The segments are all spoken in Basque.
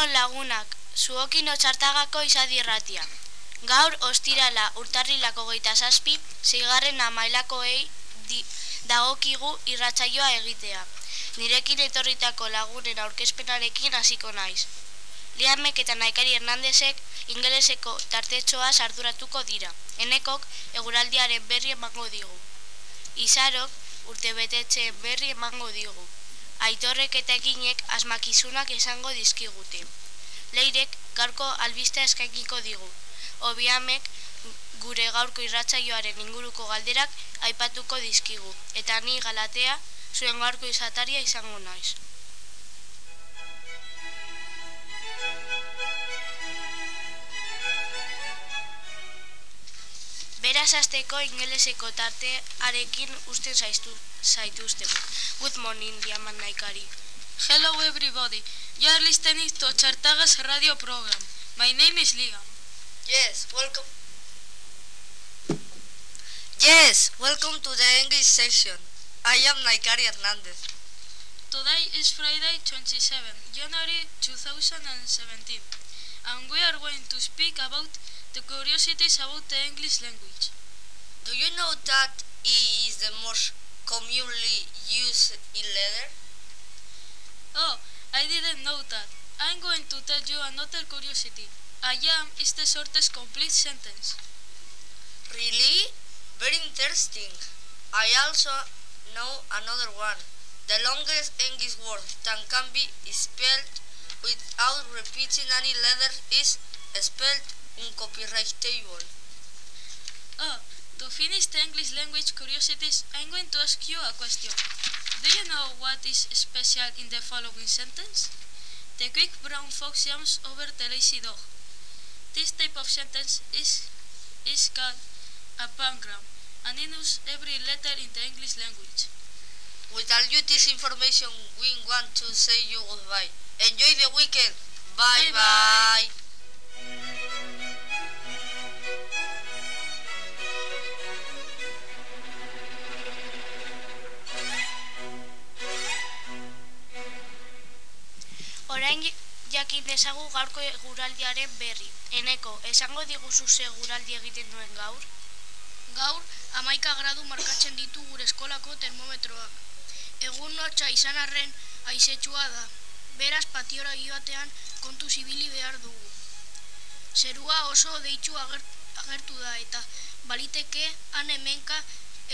Egunon lagunak, zuokin otxartagako izadirratia. Gaur ostirala urtarrilako geita zazpi, zigarren amailakoei di, dagokigu irratsaioa egitea. Nirekin etorritako lagunen aurkezpenarekin hasiko naiz. Liamek eta Naikari Hernandezek ingeleseko tartetxoa sarduratuko dira. Enekok eguraldiaren berri emango digu. Izarok urte betetxe berri emango digu. Aitorrek eta eginek asmakizunak esango dizkigute. Leirek gaurko albiste eskaikiko digu. Obiamek gure gaurko irratsaioaren inguruko galderak aipatuko dizkigu. Eta ni galatea zuen gaurko izataria izango naiz. Beraz azteko ingeleseko tartearekin usten zaiztu, zaituztegu. Good morning, Diaman Naikari. Hello everybody. You are listening to Chartagas radio program. My name is Liam. Yes, welcome. Yes, welcome to the English section. I am Naikari Hernandez. Today is Friday 27 January 2017 and we are going to speak about the curiosities about the English language. Do you know that E is the most commonly used in letter? Oh, I didn't know that. I'm going to tell you another curiosity. I am is the shortest complete sentence. Really? Very interesting. I also know another one. The longest English word that can be spelled without repeating any letter is spelled uncopyrightable. Oh, to finish the English language curiosities, I'm going to ask you a question. Do you know what is special in the following sentence? The quick brown fox jumps over the lazy dog. This type of sentence is, is called a pangram and it uses every letter in the English language. With all you this information, we want to say you goodbye. Enjoy the weekend. Bye Bye-bye. bye. Jakin dezagu gaurko eguraldiaren berri. Eneko, esango diguzu ze eguraldi egiten duen gaur? Gaur, amaika gradu markatzen ditu gure eskolako termometroak. Egun notxa izan arren aizetsua da. Beraz patiora joatean kontu zibili behar dugu. Zerua oso agert, agertu da eta baliteke han hemenka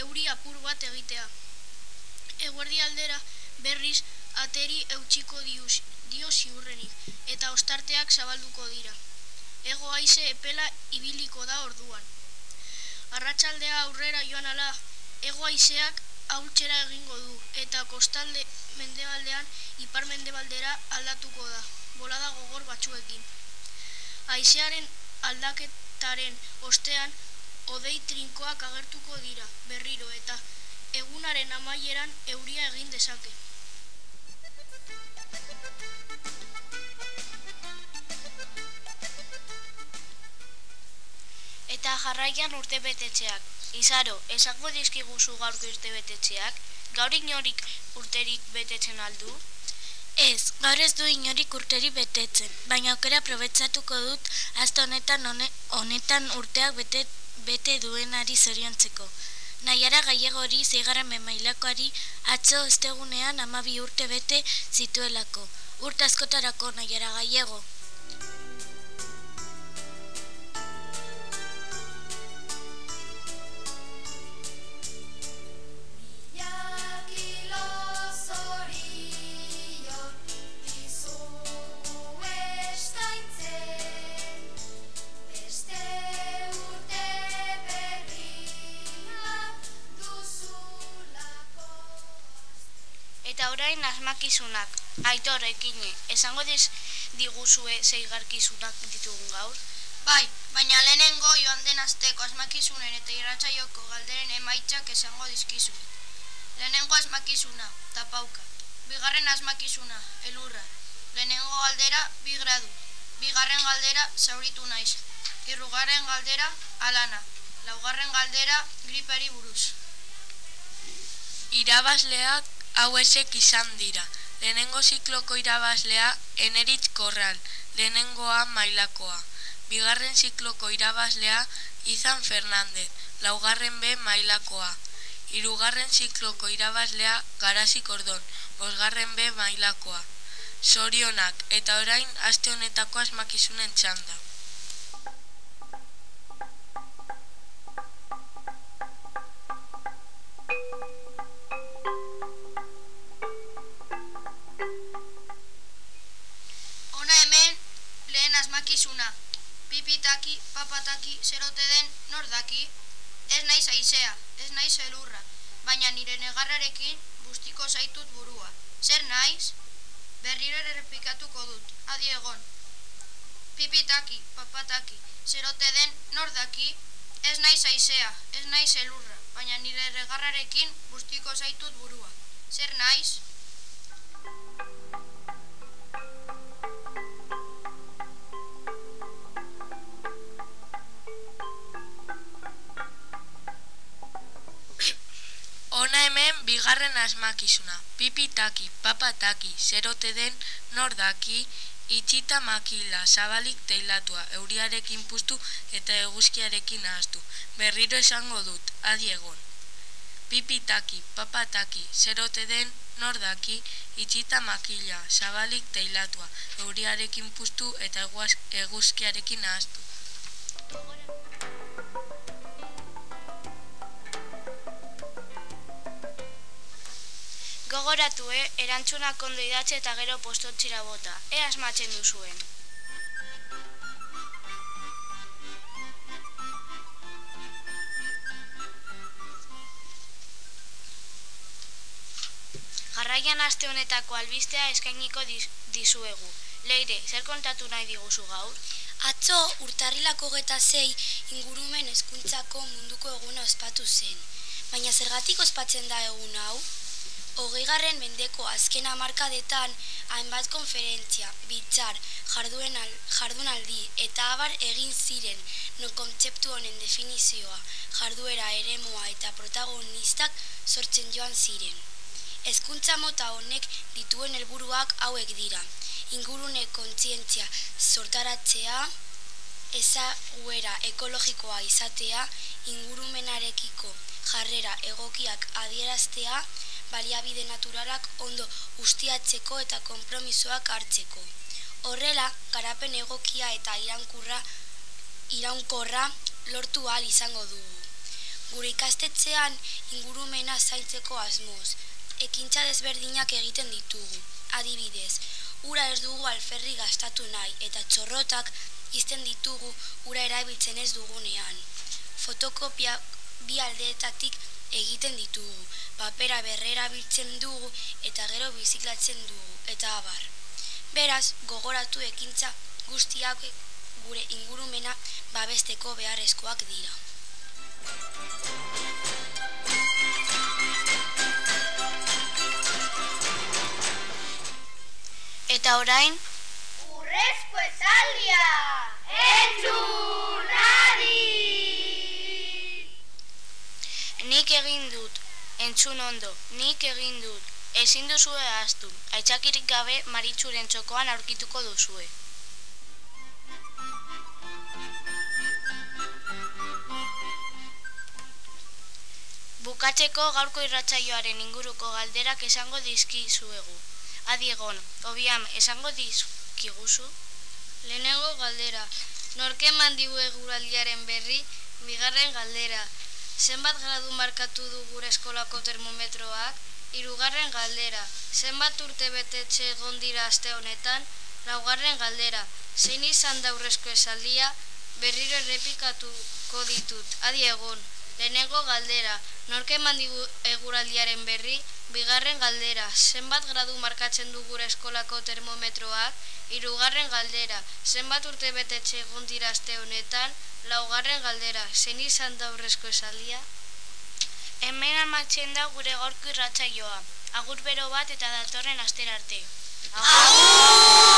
euri apur bat egitea. Eguerdi aldera berriz ateri eutxiko dius, dio ziurrenik eta ostarteak zabalduko dira. Ego haize epela ibiliko da orduan. Arratsaldea aurrera joan ala, ego haizeak ahultzera egingo du eta kostalde mendebaldean ipar mendebaldera aldatuko da, bolada gogor batzuekin. Haizearen aldaketaren ostean odei trinkoak agertuko dira berriro eta egunaren amaieran euria egin dezake. Jarraian urte betetxeak. Izaro, esango dizkiguzu gaurko urte betetxeak? Gaur inorik urterik betetzen aldu? Ez, gaur ez du inorik urteri betetzen, baina aukera aprobetsatuko dut azte honetan hone, honetan urteak bete, bete duenari zoriontzeko. Naiara gaiegori zeigarren memailakoari atzo estegunean amabi urte bete zituelako. Urte askotarako naiara gaiego. Orain asmakizunak. Aitor, ekine, esango diz diguzue zeigarkizunak ditugun gaur? Bai, baina lehenengo joan den asteko asmakizunen eta irratsaioko galderen emaitzak esango dizkizu. Lehenengo asmakizuna, tapauka. Bigarren asmakizuna, elurra. Lehenengo galdera, bi gradu. Bigarren galdera, zauritu naiz. Hirugarren galdera, alana. Laugarren galdera, gripari buruz. Irabazleak hauesek izan dira. Lehenengo zikloko irabazlea Eneritz Korral, lehenengoa mailakoa. Bigarren zikloko irabazlea Izan Fernandez, laugarren B mailakoa. Hirugarren zikloko irabazlea Garasi Kordon, bosgarren B mailakoa. Zorionak eta orain aste honetako asmakizunen txanda. Pipitaki, papataki, zerote den nor daki. Ez naiz aizea, ez naiz elurra, baina nire negarrarekin bustiko zaitut burua. Zer naiz? Berriro errepikatuko dut, adi egon. Pipitaki, papataki, zerote den nor daki. Ez naiz aizea, ez naiz elurra, baina nire regarrarekin bustiko zaitut burua. Zer naiz? Bigarren asmakizuna. Pipitaki, papataki, zerote den nordaki, itxita makila, zabalik teilatua, euriarekin puztu eta eguzkiarekin ahaztu. Berriro esango dut, adi egon. Pipitaki, papataki, zerote den nordaki, itxita makila, zabalik teilatua, euriarekin puztu eta eguzkiarekin ahaztu. Gogoratu, eh? Erantzunak ondo idatzi eta gero postontzira bota. E asmatzen duzuen. Jarraian aste honetako albistea eskainiko diz- dizuegu. Leire, zer kontatu nahi diguzu gaur? Atzo urtarrilako geta zei ingurumen hezkuntzako munduko eguna ospatu zen. Baina zergatik ospatzen da egun hau? Hogeigarren mendeko azken hamarkadetan hainbat konferentzia, al, jardunaldi eta abar egin ziren non kontzeptu honen definizioa, jarduera eremua eta protagonistak sortzen joan ziren. Hezkuntza mota honek dituen helburuak hauek dira. Ingurune kontzientzia sortaratzea, ezaguera ekologikoa izatea, ingurumenarekiko jarrera egokiak adieraztea, baliabide naturalak ondo ustiatzeko eta konpromisoak hartzeko. Horrela, garapen egokia eta iraunkurra iraunkorra lortu ahal izango dugu. Gure ikastetxean ingurumena zaintzeko asmoz, ekintza desberdinak egiten ditugu. Adibidez, ura ez dugu alferri gastatu nahi eta txorrotak izten ditugu ura erabiltzen ez dugunean. Fotokopia bi aldeetatik egiten ditugu, papera berrera biltzen dugu eta gero biziklatzen dugu, eta abar. Beraz, gogoratu ekintza guztiak gure ingurumena babesteko beharrezkoak dira. Eta orain, Urrezko esaldia! Entzun nik egin dut, entzun ondo, nik egin dut. Ezin duzue ahaztu, aitzakirik gabe maritzuren txokoan aurkituko duzue. Bukatzeko gaurko irratsaioaren inguruko galderak esango dizkizuegu. Adi egon, obiam, esango dizkiguzu? Lehenengo galdera, norke eman digu eguraldiaren berri, bigarren galdera, zenbat gradu markatu du gure eskolako termometroak, hirugarren galdera, zenbat urte betetxe egon dira aste honetan, laugarren galdera, zein izan da aurrezko esaldia, berriro errepikatuko ditut, adi egon. Lehenengo galdera, norke eman digu eguraldiaren berri, bigarren galdera, zenbat gradu markatzen du gure eskolako termometroak, hirugarren galdera, zenbat urte betetxe egon dira aste honetan, laugarren galdera, zein izan da aurrezko esaldia? Hemen amatzen da gure gaurko irratsaioa. Agur bero bat eta datorren astera arte. Agur!